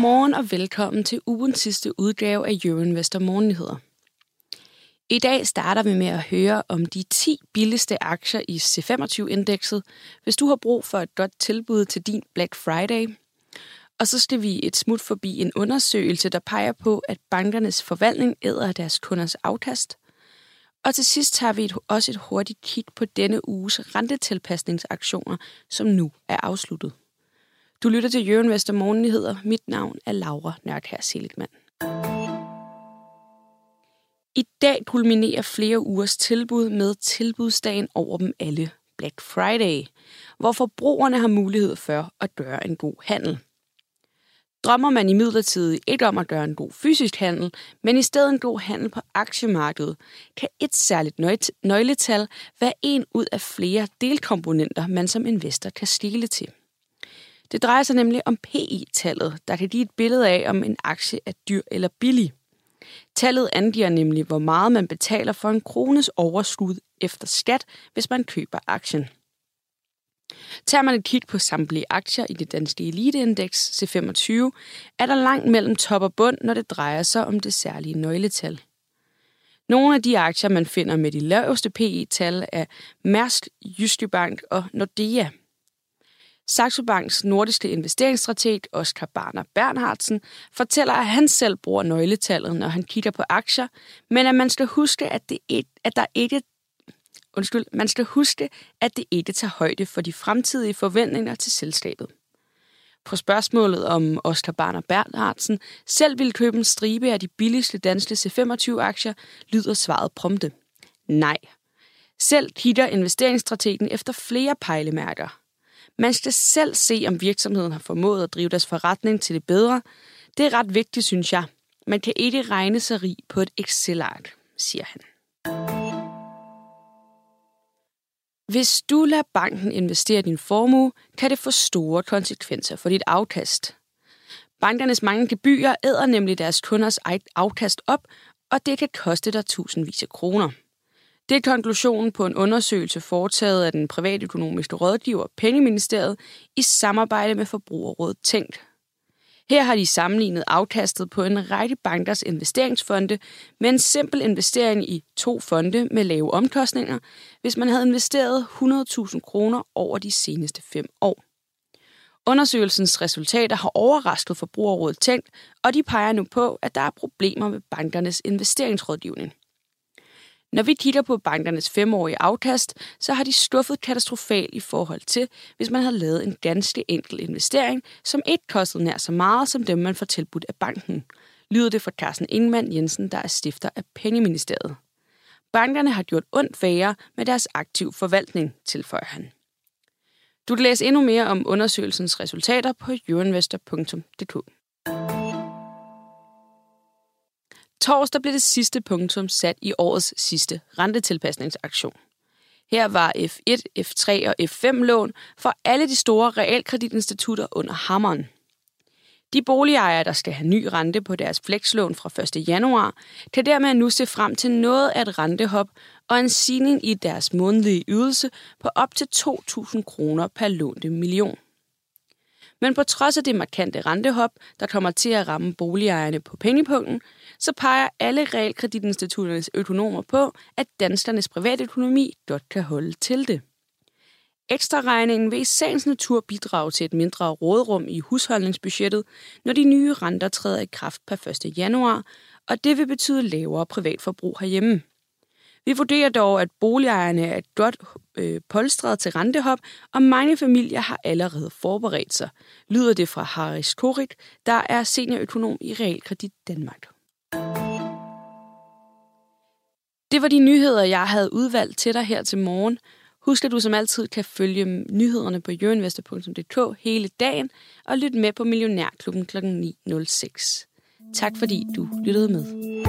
Godmorgen og velkommen til ugens sidste udgave af Euroinvestor Morgennyheder. I dag starter vi med at høre om de 10 billigste aktier i C25-indekset, hvis du har brug for et godt tilbud til din Black Friday. Og så skal vi et smut forbi en undersøgelse, der peger på, at bankernes forvaltning æder deres kunders afkast. Og til sidst har vi et, også et hurtigt kig på denne uges rentetilpasningsaktioner, som nu er afsluttet. Du lytter til Jørgen Vester Morgennyheder. Mit navn er Laura Nørkær Seligman. I dag kulminerer flere ugers tilbud med tilbudsdagen over dem alle, Black Friday, hvor forbrugerne har mulighed for at gøre en god handel. Drømmer man i midlertid ikke om at gøre en god fysisk handel, men i stedet en god handel på aktiemarkedet, kan et særligt nøgletal være en ud af flere delkomponenter, man som investor kan stile til. Det drejer sig nemlig om PI-tallet, der kan give et billede af, om en aktie er dyr eller billig. Tallet angiver nemlig, hvor meget man betaler for en krones overskud efter skat, hvis man køber aktien. Tager man et kig på samtlige aktier i det danske eliteindeks C25, er der langt mellem top og bund, når det drejer sig om det særlige nøgletal. Nogle af de aktier, man finder med de laveste PI-tal, er Mærsk, Jyske Bank og Nordea – Saxo Banks nordiske investeringsstrateg Oskar Barner Bernhardsen fortæller, at han selv bruger nøgletallet, når han kigger på aktier, men at man skal huske, at, det et, at der ikke Undskyld, man skal huske, at det ikke tager højde for de fremtidige forventninger til selskabet. På spørgsmålet om Oskar Barner Bernhardsen selv ville købe en stribe af de billigste danske C25-aktier, lyder svaret prompte. Nej. Selv kigger investeringsstrategen efter flere pejlemærker. Man skal selv se, om virksomheden har formået at drive deres forretning til det bedre. Det er ret vigtigt, synes jeg. Man kan ikke regne sig rig på et Excel-ark, siger han. Hvis du lader banken investere din formue, kan det få store konsekvenser for dit afkast. Bankernes mange gebyrer æder nemlig deres kunders afkast op, og det kan koste dig tusindvis af kroner. Det er konklusionen på en undersøgelse foretaget af den privatøkonomiske rådgiver Pengeministeriet i samarbejde med Forbrugerrådet Tænkt. Her har de sammenlignet afkastet på en række bankers investeringsfonde med en simpel investering i to fonde med lave omkostninger, hvis man havde investeret 100.000 kroner over de seneste fem år. Undersøgelsens resultater har overrasket Forbrugerrådet Tænkt, og de peger nu på, at der er problemer med bankernes investeringsrådgivning. Når vi kigger på bankernes femårige afkast, så har de skuffet katastrofalt i forhold til, hvis man havde lavet en ganske enkel investering, som ikke kostede nær så meget som dem, man får tilbudt af banken. Lyder det fra Carsten Ingemann Jensen, der er stifter af Pengeministeriet. Bankerne har gjort ondt værre med deres aktiv forvaltning, tilføjer han. Du kan læse endnu mere om undersøgelsens resultater på euroinvestor.dk. Torsdag blev det sidste punktum sat i årets sidste rentetilpasningsaktion. Her var F1, F3 og F5-lån for alle de store realkreditinstitutter under hammeren. De boligejere, der skal have ny rente på deres flekslån fra 1. januar, kan dermed nu se frem til noget af et rentehop og en stigning i deres månedlige ydelse på op til 2.000 kroner per lånte million. Men på trods af det markante rentehop, der kommer til at ramme boligejerne på pengepunkten, så peger alle realkreditinstitutternes økonomer på, at danskernes privatøkonomi godt kan holde til det. Ekstra regningen vil i sagens natur bidrage til et mindre rådrum i husholdningsbudgettet, når de nye renter træder i kraft per 1. januar, og det vil betyde lavere privatforbrug herhjemme. Vi vurderer dog, at boligejerne er godt øh, polstret til rentehop, og mange familier har allerede forberedt sig, lyder det fra Haris Korik, der er seniorøkonom i Realkredit Danmark. Det var de nyheder, jeg havde udvalgt til dig her til morgen. Husk, at du som altid kan følge nyhederne på jørinvestor.dk hele dagen og lytte med på Millionærklubben kl. 9.06. Tak fordi du lyttede med.